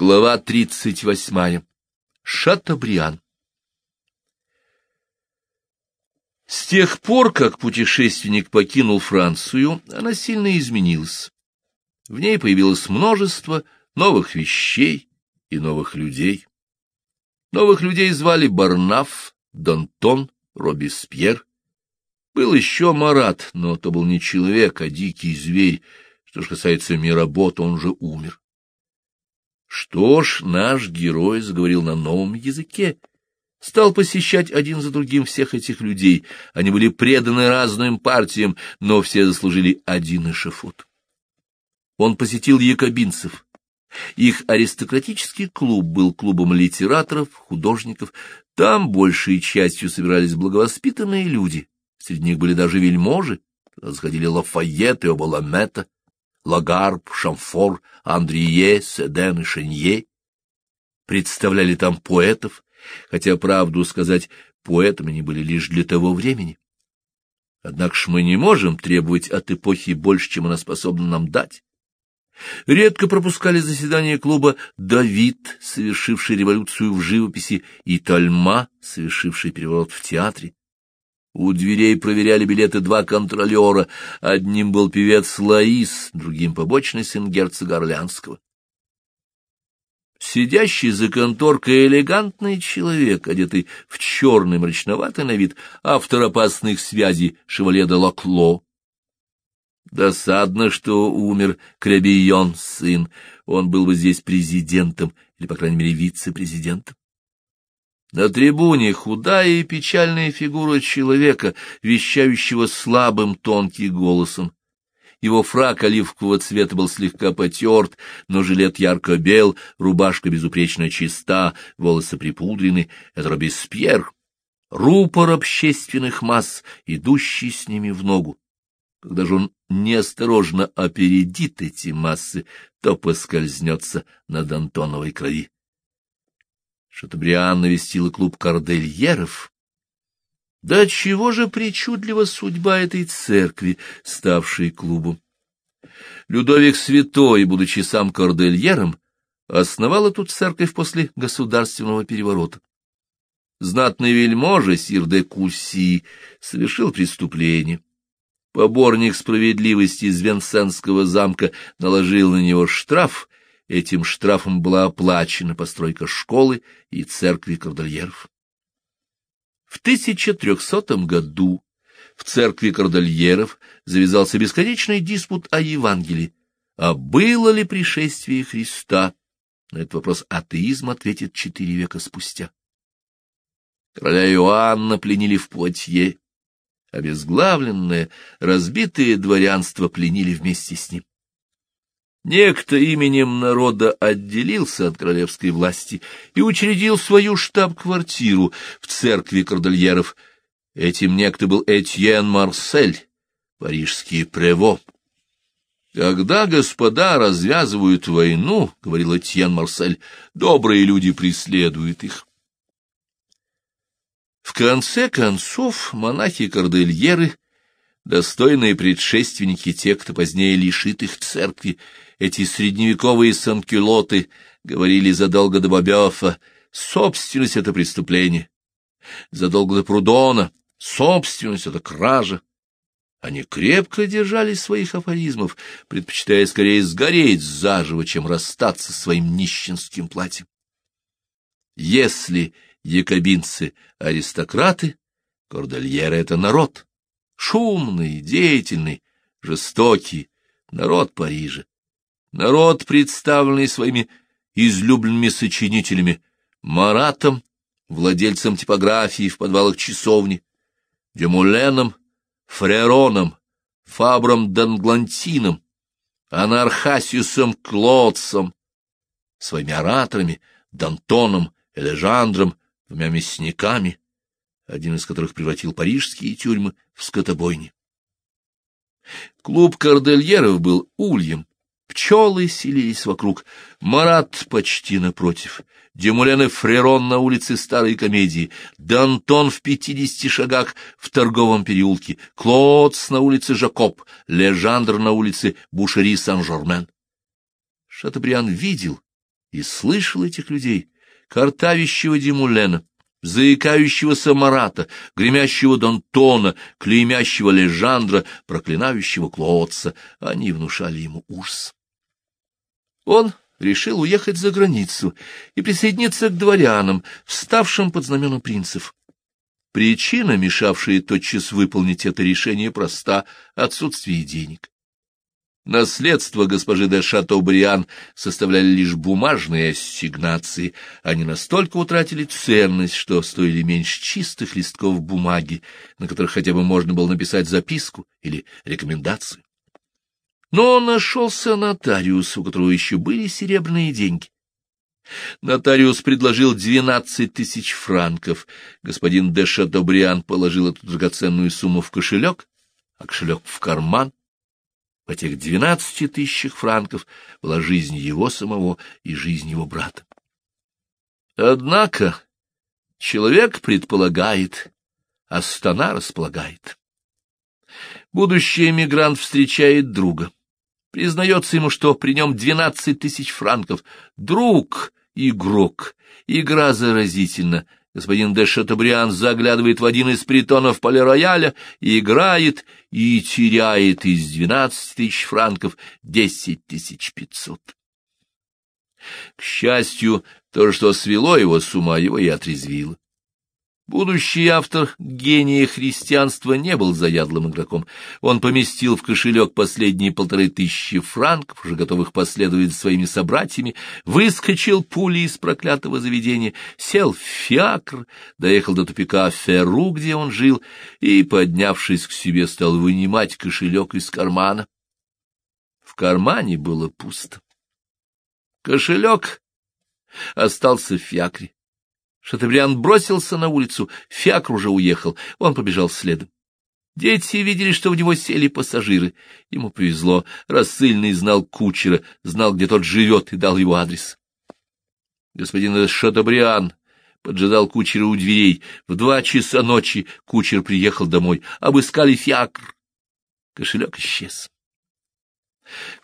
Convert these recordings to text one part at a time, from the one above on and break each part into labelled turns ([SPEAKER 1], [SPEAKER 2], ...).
[SPEAKER 1] Глава тридцать восьмая. Шатабриан. С тех пор, как путешественник покинул Францию, она сильно изменилась. В ней появилось множество новых вещей и новых людей. Новых людей звали Барнаф, Дантон, Робеспьер. Был еще Марат, но то был не человек, а дикий зверь. Что же касается Мирабо, он же умер. Что ж, наш герой заговорил на новом языке, стал посещать один за другим всех этих людей. Они были преданы разным партиям, но все заслужили один эшафот. Он посетил якобинцев. Их аристократический клуб был клубом литераторов, художников. Там большей частью собирались благовоспитанные люди. Среди них были даже вельможи. Туда заходили Лафайет и Обаламета. Лагарб, Шамфор, Андрие, Седен и Шенье. Представляли там поэтов, хотя, правду сказать, поэтами они были лишь для того времени. Однако ж мы не можем требовать от эпохи больше, чем она способна нам дать. Редко пропускали заседания клуба Давид, совершивший революцию в живописи, и Тальма, совершивший переворот в театре. У дверей проверяли билеты два контролера. Одним был певец Лаис, другим — побочный сын герцога Орлянского. Сидящий за конторкой элегантный человек, одетый в черный мрачноватый на вид, автор опасных связей Шевале де Лакло. Досадно, что умер Кребийон, сын. Он был бы здесь президентом, или, по крайней мере, вице-президентом. На трибуне худая и печальная фигура человека, вещающего слабым тонким голосом. Его фрак оливкового цвета был слегка потерт, но жилет ярко бел, рубашка безупречно чиста, волосы припудрены. Это Робеспьер, рупор общественных масс, идущий с ними в ногу. Когда же он неосторожно опередит эти массы, то поскользнется на Д'Антоновой крови. Шатабриан навестила клуб кордельеров. Да чего же причудлива судьба этой церкви, ставшей клубом? Людовик Святой, будучи сам кордельером, основала тут церковь после государственного переворота. Знатный вельможа Сир де Куси совершил преступление. Поборник справедливости из Венсенского замка наложил на него штраф, Этим штрафом была оплачена постройка школы и церкви кордальеров. В 1300 году в церкви кордальеров завязался бесконечный диспут о Евангелии. А было ли пришествие Христа? На этот вопрос атеизм ответит четыре века спустя. Короля Иоанна пленили в Плотье. Обезглавленное, разбитое дворянство пленили вместе с ним. Некто именем народа отделился от королевской власти и учредил свою штаб-квартиру в церкви кордальеров. Этим некто был Этьен Марсель, парижский прево. «Когда господа развязывают войну, — говорил Этьен Марсель, — добрые люди преследуют их». В конце концов монахи-кордельеры, достойные предшественники тех, кто позднее лишит их церкви, эти средневековые санкюлоты говорили задолго до Бобёфа, собственность — это преступление. Задолго до Прудона собственность — это кража. Они крепко держали своих афоризмов, предпочитая скорее сгореть заживо, чем расстаться своим нищенским платьем. Если якобинцы — аристократы, кордальеры — это народ, шумный, деятельный, жестокий, народ Парижа, Народ, представленный своими излюбленными сочинителями, Маратом, владельцем типографии в подвалах часовни, Демуленом, Фрероном, Фабром Данглантином, Анархасиусом Клодсом, своими ораторами, Дантоном, Элежандром, двумя мясниками, один из которых превратил парижские тюрьмы в скотобойни. Клуб кордельеров был ульем, Пчелы селились вокруг. Марат почти напротив. Демулен и Фрерон на улице Старой Комедии. Д'Антон в пятидесяти шагах в торговом переулке. Клодс на улице Жакоб. Лежандр на улице Бушери Сан-Жормен. Шатабриан видел, и слышал этих людей, картавящего Димулена, заикающегося Марата, гремящего Донтона, клеймящего Лежандра, проклинающего Клоотца. Они внушали ему ужас. Он решил уехать за границу и присоединиться к дворянам, вставшим под знамена принцев. Причина, мешавшая тотчас выполнить это решение, проста — отсутствие денег. Наследство госпожи де Шатобриан составляли лишь бумажные ассигнации. Они настолько утратили ценность, что стоили меньше чистых листков бумаги, на которых хотя бы можно было написать записку или рекомендацию. Но нашелся нотариус, у которого еще были серебряные деньги. Нотариус предложил двенадцать тысяч франков. Господин де Шатобриан положил эту драгоценную сумму в кошелек, а кошелек в карман. В этих двенадцати тысячах франков была жизнь его самого и жизнь его брата. Однако человек предполагает, а стана располагает. Будущий эмигрант встречает друга. Признается ему, что при нем двенадцать тысяч франков. Друг — игрок. Игра заразительна. Господин де Шатабриан заглядывает в один из притонов полирояля, играет и теряет из двенадцати тысяч франков десять тысяч пятьсот. К счастью, то, что свело его с ума, его и отрезвило. Будущий автор гения христианства не был заядлым игроком. Он поместил в кошелек последние полторы тысячи франков, уже готовых последовать за своими собратьями, выскочил пулей из проклятого заведения, сел в фиакр, доехал до тупика Ферру, где он жил, и, поднявшись к себе, стал вынимать кошелек из кармана. В кармане было пусто. Кошелек остался в фиакре. Шатебриан бросился на улицу, Фиакр уже уехал, он побежал следом. Дети видели, что в него сели пассажиры. Ему повезло, рассыльный знал кучера, знал, где тот живет, и дал его адрес. Господин Шатабриан поджидал кучера у дверей. В два часа ночи кучер приехал домой. Обыскали фиакр. Кошелек исчез.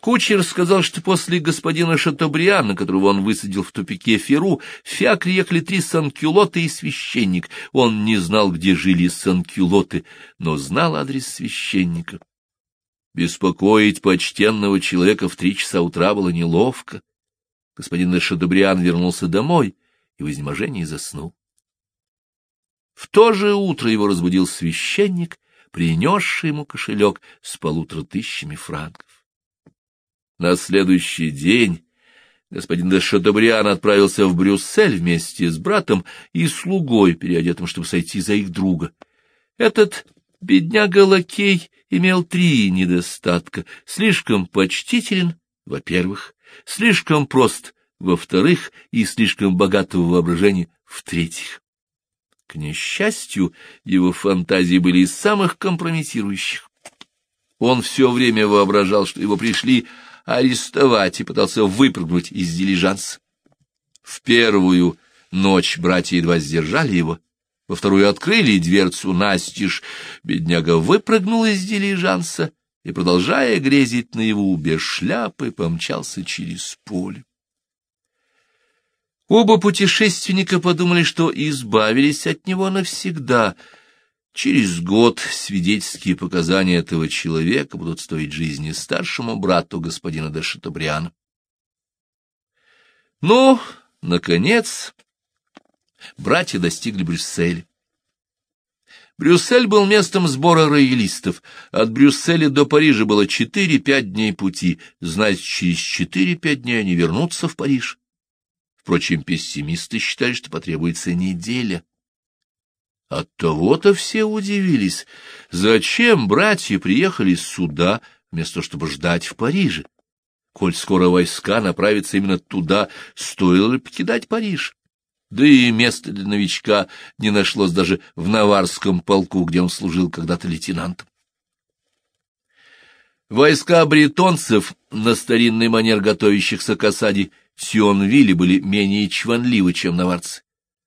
[SPEAKER 1] Кучер сказал, что после господина Шатобриана, которого он высадил в тупике Феру, в Фиакре ехали три санкюлоты и священник. Он не знал, где жили санкюлоты, но знал адрес священника. Беспокоить почтенного человека в три часа утра было неловко. Господин Шатобриан вернулся домой и в изнеможении заснул. В то же утро его разбудил священник, принесший ему кошелек с полутора тысячами франков. На следующий день господин де Шатабриан отправился в Брюссель вместе с братом и слугой, переодетым, чтобы сойти за их друга. Этот бедняга-лакей имел три недостатка. Слишком почтителен, во-первых, слишком прост, во-вторых, и слишком богатого воображения, в-третьих. К несчастью, его фантазии были из самых компрометирующих. Он все время воображал, что его пришли арестовать и пытался выпрыгнуть из дилижанса. В первую ночь братья едва сдержали его, во вторую открыли дверцу настежь. Бедняга выпрыгнул из дилижанса и, продолжая грезить наяву, без шляпы помчался через поле. Оба путешественника подумали, что избавились от него навсегда — Через год свидетельские показания этого человека будут стоить жизни старшему брату господина де Шатабриана. Ну, наконец, братья достигли Брюсселя. Брюссель был местом сбора роялистов. От Брюсселя до Парижа было четыре-пять дней пути, значит, через четыре-пять дней они вернутся в Париж. Впрочем, пессимисты считали, что потребуется неделя. Оттого-то все удивились, зачем братья приехали сюда, вместо чтобы ждать в Париже. Коль скоро войска направятся именно туда, стоило ли покидать Париж? Да и места для новичка не нашлось даже в Наварском полку, где он служил когда-то лейтенантом. Войска бретонцев, на старинный манер готовящихся к осаде Сионвилле, были менее чванливы, чем наварцы.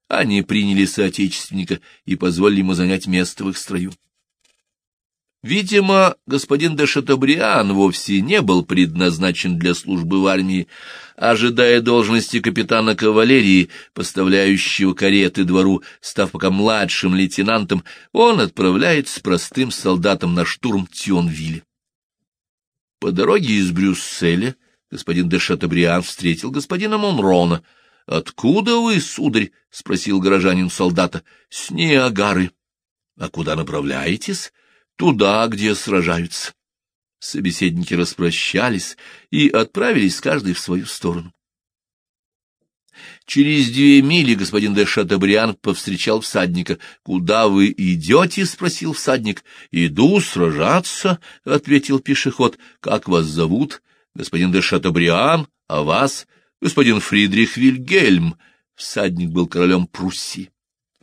[SPEAKER 1] Они приняли соотечественника и позволили ему занять место в их строю. Видимо, господин де Шатобриан вовсе не был предназначен для службы в армии. Ожидая должности капитана кавалерии, поставляющего кареты двору, став пока младшим лейтенантом, он отправляется с простым солдатом на штурм Тионвилля. По дороге из Брюсселя господин де Шатобриан встретил господина Монрона. — Откуда вы, сударь? — спросил горожанин солдата. — С Ниагары. — А куда направляетесь? — Туда, где сражаются. Собеседники распрощались и отправились каждый в свою сторону. Через две мили господин де Шатабриан повстречал всадника. — Куда вы идете? — спросил всадник. — Иду сражаться, — ответил пешеход. — Как вас зовут? — Господин де Шатабриан. А вас? — Господин Фридрих Вильгельм. Всадник был королем Пруссии.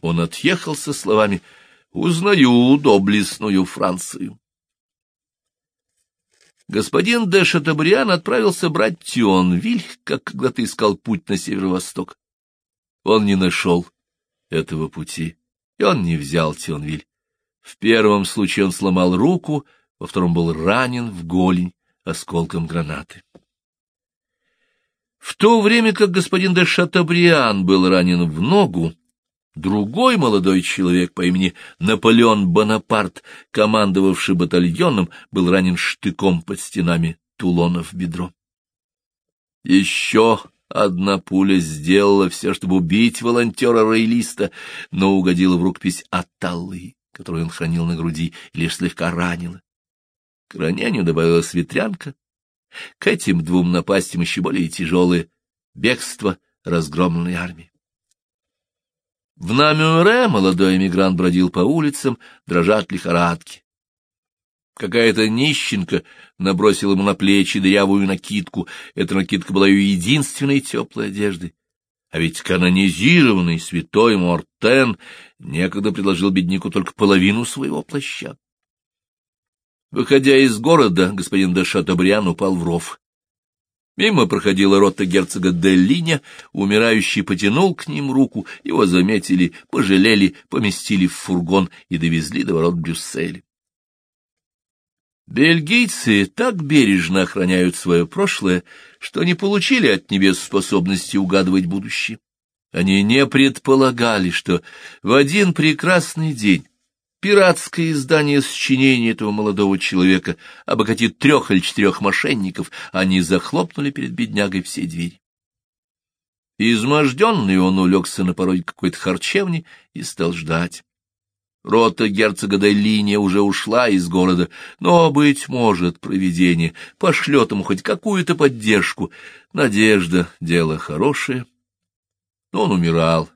[SPEAKER 1] Он отъехал со словами «Узнаю доблестную Францию». Господин де Шатабриан отправился брать Тионвиль, как когда-то искал путь на северо-восток. Он не нашел этого пути, и он не взял Тионвиль. В первом случае он сломал руку, во втором был ранен в голень осколком гранаты. В то время как господин де Шатабриан был ранен в ногу, Другой молодой человек по имени Наполеон Бонапарт, командовавший батальоном, был ранен штыком под стенами Тулона в бедро. Еще одна пуля сделала все, чтобы убить волонтера-роялиста, но угодила в рукопись Аталлы, которую он хранил на груди, и лишь слегка ранила. К ранению добавилась ветрянка. К этим двум напастям еще более тяжелое бегство разгромленной армии. В Намюре молодой эмигрант бродил по улицам, дрожат лихорадки. Какая-то нищенка набросила ему на плечи дырявую накидку. Эта накидка была ее единственной теплой одеждой. А ведь канонизированный святой Мортен некогда предложил бедняку только половину своего плаща. Выходя из города, господин де Шатобриан упал в ров. Мимо проходила рота герцога Деллиня, умирающий потянул к ним руку, его заметили, пожалели, поместили в фургон и довезли до ворот Брюсселя. Бельгийцы так бережно охраняют свое прошлое, что не получили от небес способности угадывать будущее. Они не предполагали, что в один прекрасный день Пиратское издание сочинения этого молодого человека обогатит трех или четырех мошенников, они захлопнули перед беднягой все двери. Изможденный он улегся на пороге какой-то харчевни и стал ждать. Рота герцога Деллиния уже ушла из города, но, быть может, провидение пошлет ему хоть какую-то поддержку. Надежда — дело хорошее. Но он умирал,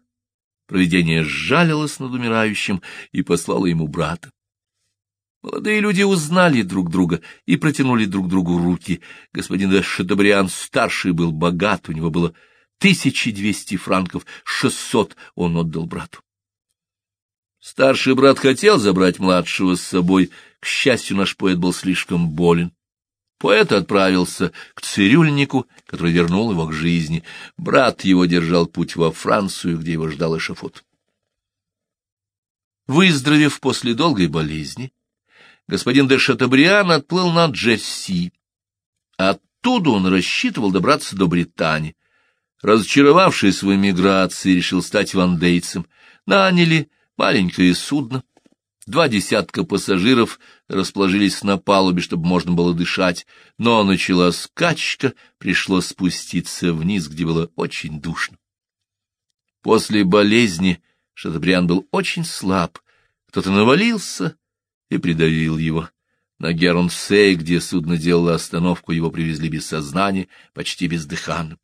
[SPEAKER 1] Провидение сжалилось над умирающим и послало ему брата. Молодые люди узнали друг друга и протянули друг другу руки. Господин Шатабриан старший был богат, у него было тысячи двести франков, шестьсот он отдал брату. Старший брат хотел забрать младшего с собой, к счастью, наш поэт был слишком болен. Поэт отправился к цирюльнику, который вернул его к жизни. Брат его держал путь во Францию, где его ждал эшафот. Выздоровев после долгой болезни, господин де Шатабриан отплыл на Джерси. Оттуда он рассчитывал добраться до Британии. Разочаровавшись в эмиграции, решил стать вандейцем. Наняли маленькое судно, Два десятка пассажиров расположились на палубе, чтобы можно было дышать, но начала скачка, пришлось спуститься вниз, где было очень душно. После болезни Шатабриан был очень слаб, кто-то навалился и придавил его. На Геронсей, где судно делало остановку, его привезли без сознания, почти бездыханным.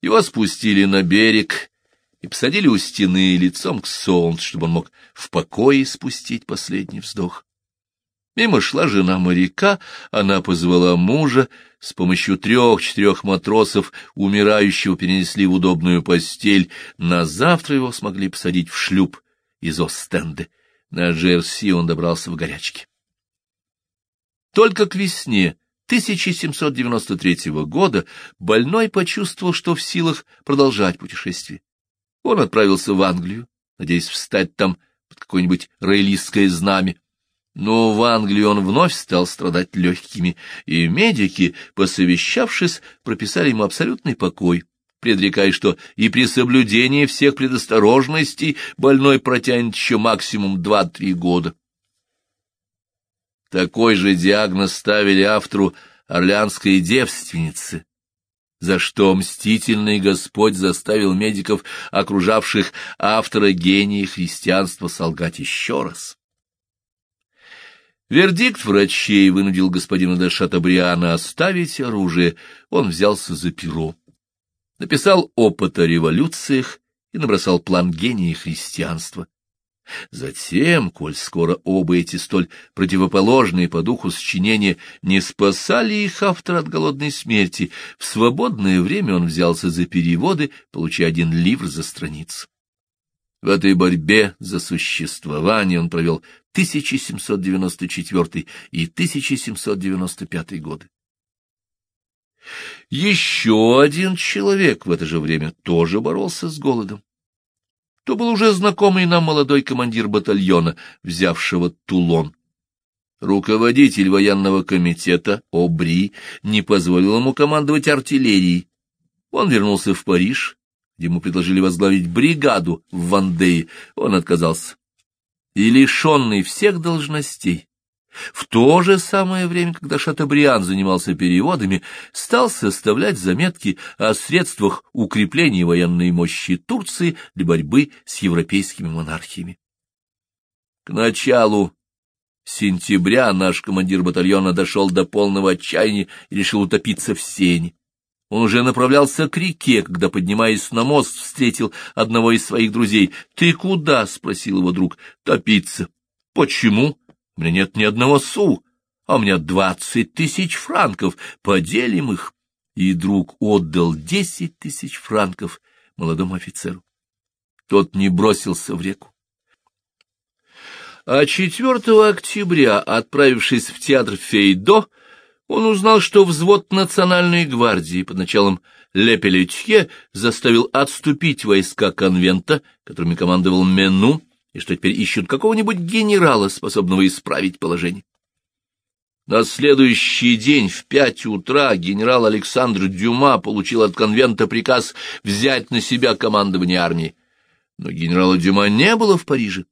[SPEAKER 1] Его спустили на берег и посадили у стены лицом к солнцу, чтобы он мог в покое спустить последний вздох. Мимо шла жена моряка, она позвала мужа, с помощью трех-четырех матросов умирающего перенесли в удобную постель, на завтра его смогли посадить в шлюп из Остенды. На Джерси он добрался в горячке. Только к весне 1793 года больной почувствовал, что в силах продолжать путешествие. Он отправился в Англию, надеясь встать там под какое-нибудь роялистское знамя. Но в Англии он вновь стал страдать легкими, и медики, посовещавшись, прописали ему абсолютный покой, предрекая, что и при соблюдении всех предосторожностей больной протянет еще максимум два-три года. Такой же диагноз ставили автору орлеанской девственницы, за что мстительный Господь заставил медиков, окружавших автора гения христианства, солгать еще раз. Вердикт врачей вынудил господина де Шатабриана оставить оружие, он взялся за перо. Написал опыт о революциях и набросал план гения христианства. Затем, коль скоро оба эти столь противоположные по духу сочинения не спасали их автора от голодной смерти, в свободное время он взялся за переводы, получая один ливр за страницу. В этой борьбе за существование он провел 1794 и 1795 годы. Еще один человек в это же время тоже боролся с голодом. То был уже знакомый нам молодой командир батальона, взявшего Тулон. Руководитель военного комитета Обри не позволил ему командовать артиллерией. Он вернулся в Париж, ему предложили возглавить бригаду в Вандее. Он отказался. И лишенный всех должностей, в то же самое время, когда Шатабриан занимался переводами, стал составлять заметки о средствах укрепления военной мощи Турции для борьбы с европейскими монархиями. К началу сентября наш командир батальона дошел до полного отчаяния и решил утопиться в сене. Он уже направлялся к реке, когда, поднимаясь на мост, встретил одного из своих друзей. — Ты куда? — спросил его друг. — Топиться. — Почему? У меня нет ни одного су, а у меня двадцать тысяч франков. Поделим их. И друг отдал десять тысяч франков молодому офицеру. Тот не бросился в реку. А 4 октября, отправившись в театр Фейдо, он узнал, что взвод национальной гвардии под началом Лепелетье заставил отступить войска конвента, которыми командовал Мену, и что теперь ищут какого-нибудь генерала, способного исправить положение. На следующий день в пять утра генерал Александр Дюма получил от конвента приказ взять на себя командование армии. Но генерала Дюма не было в Париже,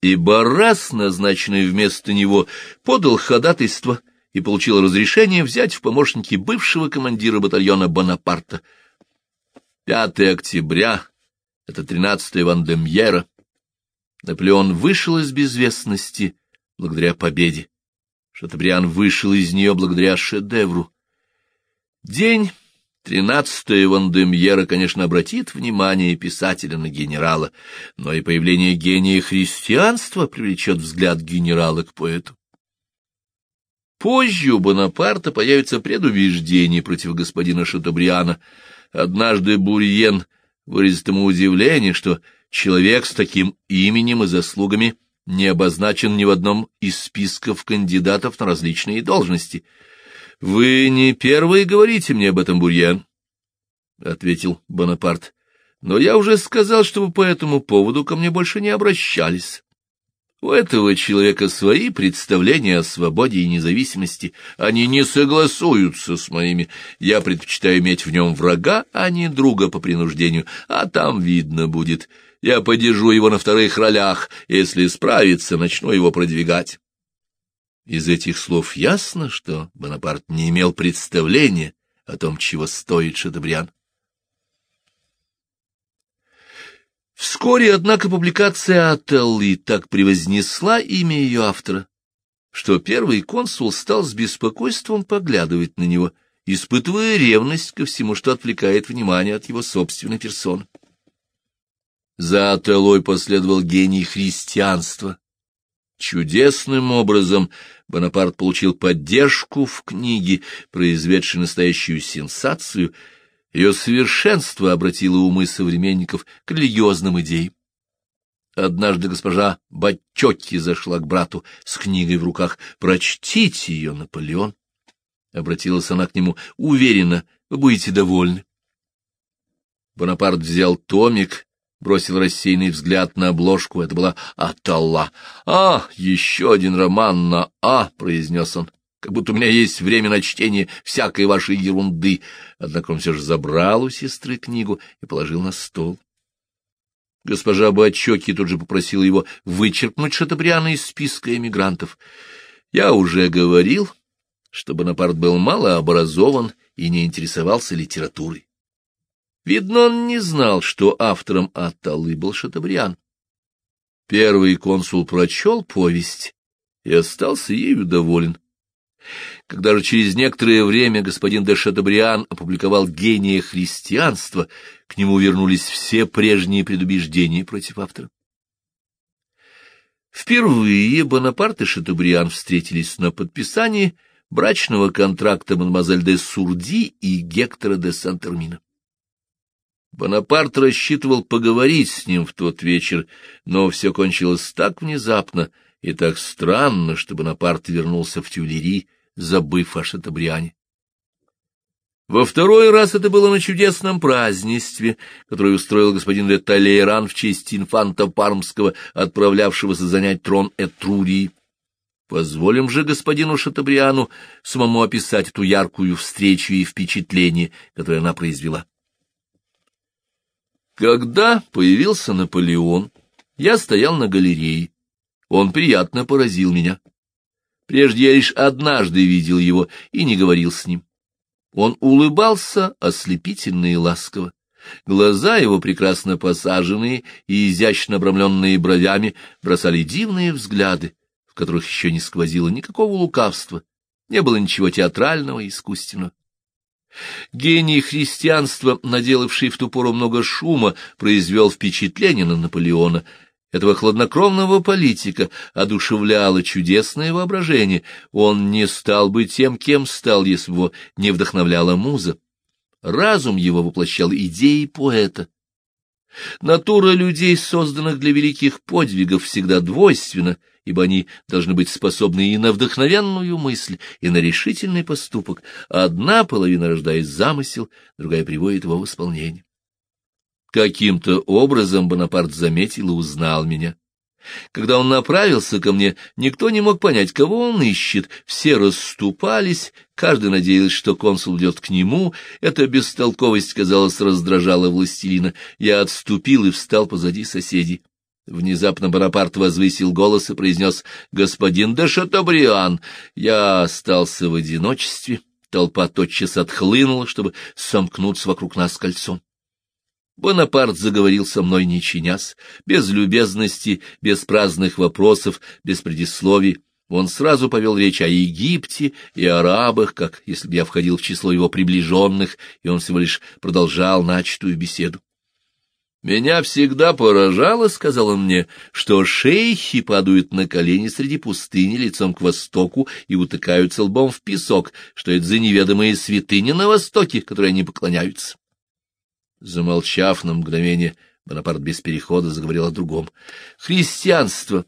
[SPEAKER 1] и Баррас, назначенный вместо него, подал ходатайство и получил разрешение взять в помощники бывшего командира батальона Бонапарта. 5 октября, это 13 Вандемьера, Наполеон вышел из безвестности благодаря победе. Шатабриан вышел из нее благодаря шедевру. День тринадцатого Вандемьера, конечно, обратит внимание писателя на генерала, но и появление гения христианства привлечет взгляд генерала к поэту. Позже у Бонапарта появится предубеждение против господина Шатабриана. Однажды Бурьен выразит ему удивление, что человек с таким именем и заслугами не обозначен ни в одном из списков кандидатов на различные должности. — Вы не первый говорите мне об этом, Бурьян, — ответил Бонапарт. — Но я уже сказал, чтобы по этому поводу ко мне больше не обращались. У этого человека свои представления о свободе и независимости. Они не согласуются с моими. Я предпочитаю иметь в нем врага, а не друга по принуждению. А там видно будет. Я подержу его на вторых ролях. Если справится, начну его продвигать. Из этих слов ясно, что Бонапарт не имел представления о том, чего стоит Шатабриан. Вскоре, однако, публикация Ателлы так превознесла имя ее автора, что первый консул стал с беспокойством поглядывать на него, испытывая ревность ко всему, что отвлекает внимание от его собственной персоны. За Ателлой последовал гений христианства. Чудесным образом Бонапарт получил поддержку в книге, произведшей настоящую сенсацию — ее совершенство обратило умы современников к религиозным идеям. Однажды госпожа Бачотти зашла к брату с книгой в руках. «Прочтите ее, Наполеон!» Обратилась она к нему. «Уверена, вы будете довольны». Бонапарт взял томик, бросил рассеянный взгляд на обложку. Это была Аталла. «А, еще один роман на «А», — произнес он, — как будто у меня есть время на чтение всякой вашей ерунды. Однако он все же забрал у сестры книгу и положил на стол. Госпожа Бачоки тут же попросила его вычеркнуть Шатабриана из списка эмигрантов. Я уже говорил, что Бонапарт был малообразован и не интересовался литературой. Видно, он не знал, что автором Атталы был Шатабриан. Первый консул прочел повесть и остался ею доволен. Когда же через некоторое время господин де Шатабриан опубликовал «Гения христианства», к нему вернулись все прежние предубеждения против автора. Впервые Бонапарт и Шатабриан встретились на подписании брачного контракта мадемуазель де Сурди и Гектора де Сан-Термина. Бонапарт рассчитывал поговорить с ним в тот вечер, но все кончилось так внезапно и так странно, что Бонапарт вернулся в Тюлери, забыв о Шатабриане. Во второй раз это было на чудесном празднестве, которое устроил господин де Талейран в честь инфанта Пармского, отправлявшегося занять трон Этрурии. Позволим же господину Шатабриану самому описать эту яркую встречу и впечатление, которое она произвела. Когда появился Наполеон, я стоял на галерее. Он приятно поразил меня. Прежде я лишь однажды видел его и не говорил с ним. Он улыбался ослепительно и ласково. Глаза его, прекрасно посаженные и изящно обрамленные бровями, бросали дивные взгляды, в которых еще не сквозило никакого лукавства, не было ничего театрального и искусственного. Гений христианства, наделавший в ту пору много шума, произвел впечатление на Наполеона. Этого хладнокровного политика одушевляло чудесное воображение. Он не стал бы тем, кем стал, если бы его не вдохновляла муза. Разум его воплощал идеи поэта. Натура людей, созданных для великих подвигов, всегда двойственна, ибо они должны быть способны и на вдохновенную мысль, и на решительный поступок. Одна половина рождает замысел, другая приводит его в исполнение. Каким-то образом Бонапарт заметил и узнал меня. Когда он направился ко мне, никто не мог понять, кого он ищет. Все расступались, каждый надеялся, что консул идет к нему. Эта бестолковость, казалось, раздражала властелина. Я отступил и встал позади соседей. Внезапно Бонапарт возвысил голос и произнес «Господин де Шатабриан!» Я остался в одиночестве. Толпа тотчас отхлынула, чтобы сомкнуться вокруг нас кольцом. Бонапарт заговорил со мной не чинясь, без любезности, без праздных вопросов, без предисловий. Он сразу повел речь о Египте и арабах, как если бы я входил в число его приближенных, и он всего лишь продолжал начатую беседу. «Меня всегда поражало, — сказал он мне, — что шейхи падают на колени среди пустыни лицом к востоку и утыкаются лбом в песок, что это за неведомые святыни на востоке, которые они поклоняются. Замолчав на мгновение, Бонапарт без перехода заговорил о другом. Христианство.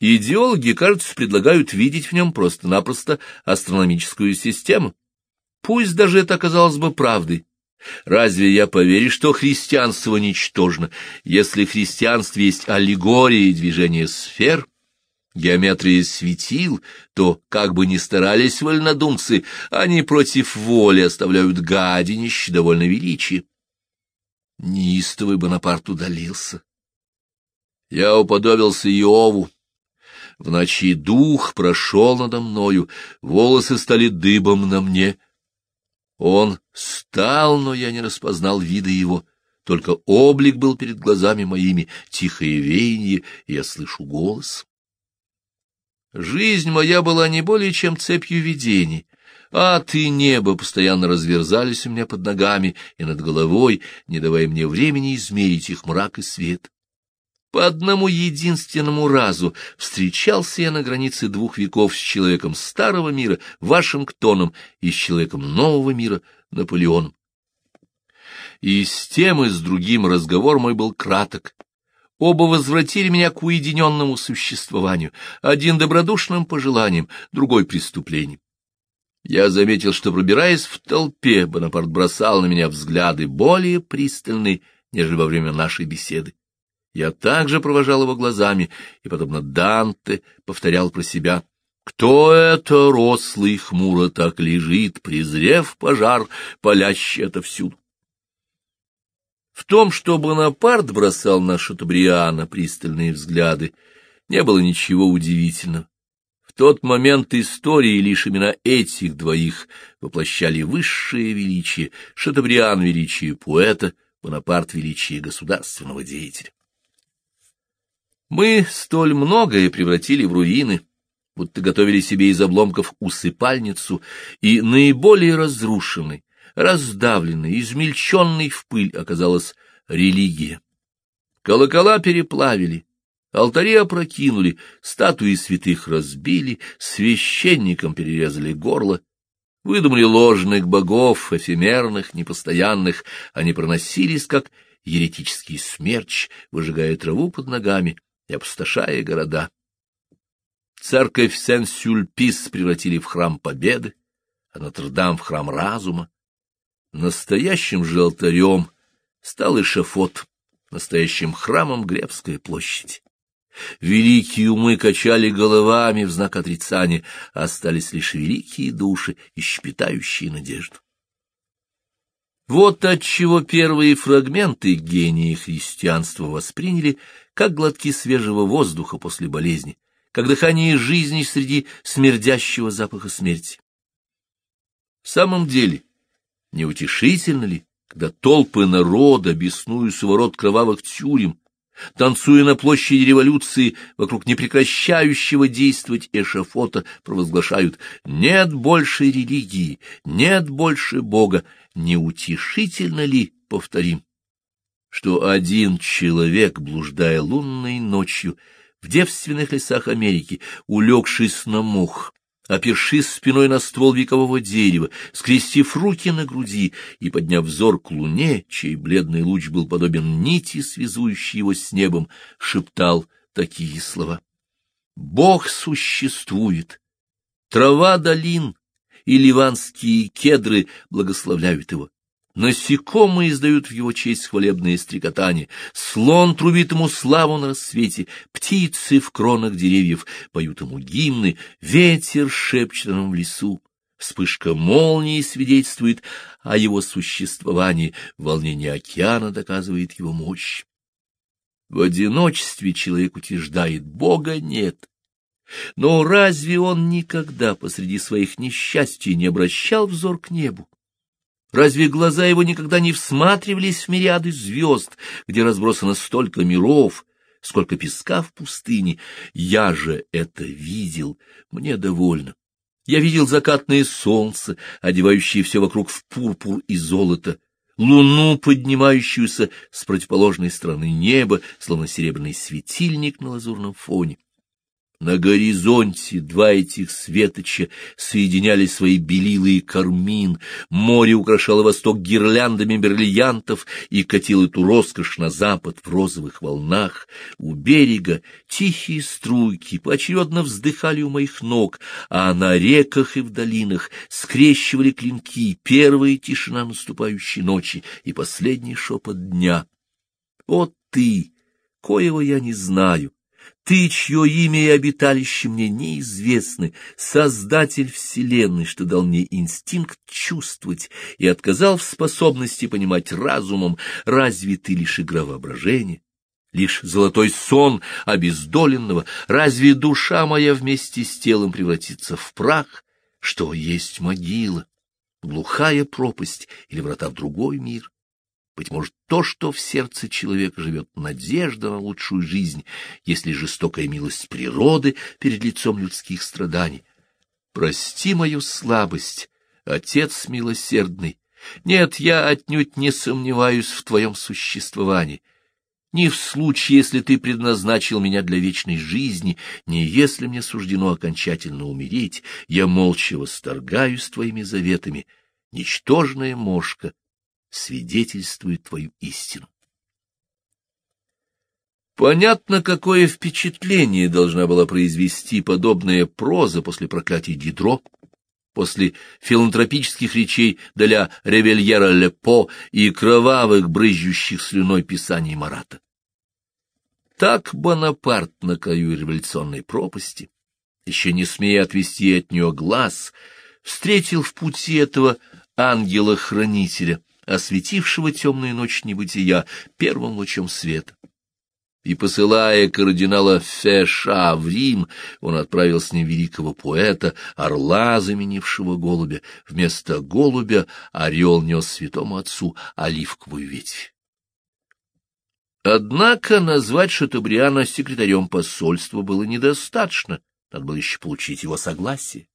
[SPEAKER 1] Идеологи, кажется, предлагают видеть в нем просто-напросто астрономическую систему. Пусть даже это оказалось бы правдой. Разве я поверю, что христианство ничтожно, если в христианстве есть аллегория и движение сфер, геометрия светил, то, как бы ни старались вольнодумцы, они против воли оставляют гадинище довольно величие. Неистовый Бонапарт удалился. Я уподобился Иову. В ночи дух прошел надо мною, волосы стали дыбом на мне. Он стал, но я не распознал вида его, только облик был перед глазами моими, тихое веяние, и я слышу голос. Жизнь моя была не более чем цепью видений, Ад и небо постоянно разверзались у меня под ногами и над головой, не давая мне времени измерить их мрак и свет. По одному единственному разу встречался я на границе двух веков с человеком старого мира, Вашингтоном, и с человеком нового мира, Наполеоном. И с тем, и с другим разговор мой был краток. Оба возвратили меня к уединенному существованию, один добродушным пожеланием, другой преступлением. Я заметил, что, пробираясь в толпе, Бонапарт бросал на меня взгляды более пристальные, нежели во время нашей беседы. Я также провожал его глазами и, подобно Данте, повторял про себя «Кто это рослый хмуро так лежит, презрев пожар, палящий отовсюду?» В том, что Бонапарт бросал на Шатабриана пристальные взгляды, не было ничего удивительного. Тот момент истории лишь именно этих двоих воплощали высшее величие, Шатабриан — величие поэта, Бонапарт — величие государственного деятеля. Мы столь многое превратили в руины, будто готовили себе из обломков усыпальницу, и наиболее разрушенной, раздавленной, измельченной в пыль оказалась религия. Колокола переплавили, алтари опрокинули, статуи святых разбили, священникам перерезали горло, выдумали ложных богов, эфемерных, непостоянных, они проносились, как еретический смерч, выжигая траву под ногами, и опустошая города. Церковь Сен-Сюльпис превратили в храм победы, а Нотр-Дам — в храм разума. Настоящим же алтарем стал эшафот, настоящим храмом Гребская площадь. Великие умы качали головами в знак отрицания, а остались лишь великие души, исчпитающие надежду. Вот отчего первые фрагменты гения христианства восприняли как глотки свежего воздуха после болезни, как дыхание жизни среди смердящего запаха смерти. В самом деле, неутешительно ли, когда толпы народа, беснуются ворот кровавых тюрем, танцуя на площади революции вокруг непрекращающего действовать эшафота, провозглашают «нет больше религии, нет больше Бога, неутешительно ли, повторим, что один человек, блуждая лунной ночью в девственных лесах Америки, улегшись на мох, опершись спиной на ствол векового дерева, скрестив руки на груди и подняв взор к луне, чей бледный луч был подобен нити, связующей его с небом, шептал такие слова. «Бог существует! Трава долин и ливанские кедры благословляют его. Насекомые издают в его честь хвалебные стрекотания, слон трубит ему славу на рассвете, птицы в кронах деревьев поют ему гимны, ветер шепчет нам в лесу. Вспышка молнии свидетельствует о его существовании, волнение океана доказывает его мощь. В одиночестве человек утверждает, Бога нет. Но разве он никогда посреди своих несчастий не обращал взор к небу? Разве глаза его никогда не всматривались в мириады звезд, где разбросано столько миров, сколько песка в пустыне? Я же это видел, мне довольно. Я видел закатное солнце, одевающее все вокруг в пурпур и золото, луну, поднимающуюся с противоположной стороны неба, словно серебряный светильник на лазурном фоне. На горизонте два этих светоча соединяли свои белилы и кармин, море украшало восток гирляндами бриллиантов и катило эту роскошь на запад в розовых волнах. У берега тихие струйки поочередно вздыхали у моих ног, а на реках и в долинах скрещивали клинки первая тишина наступающей ночи и последний шепот дня. О ты, коего я не знаю! Ты, чье имя и обиталище мне неизвестны, Создатель Вселенной, что дал мне инстинкт чувствовать и отказал в способности понимать разумом, разве ты лишь игра воображения? Лишь золотой сон обездоленного, разве душа моя вместе с телом превратится в прах, что есть могила, глухая пропасть или врата в другой мир? Быть может, то, что в сердце человека живет надежда на лучшую жизнь, если жестокая милость природы перед лицом людских страданий. Прости мою слабость, Отец милосердный. Нет, я отнюдь не сомневаюсь в твоем существовании. Ни в случае, если ты предназначил меня для вечной жизни, ни если мне суждено окончательно умереть, я молча восторгаюсь твоими заветами. Ничтожная мошка — свидетельствует твою истину. Понятно, какое впечатление должна была произвести подобная проза после проклятий Дидро, после филантропических речей Деля Ревельера Лепо и кровавых, брызжущих слюной писаний Марата. так Бонапарт на краю революционной пропасти, еще не смея отвести от нее глаз, встретил в пути этого ангела-хранителя, осветившего темную ночь небытия первым лучом света. И, посылая кардинала Феша в Рим, он отправил с ним великого поэта, орла, заменившего голубя. Вместо голубя орел нес святому отцу оливковую ветвь. Однако назвать Шатабриана секретарем посольства было недостаточно, надо было еще получить его согласие.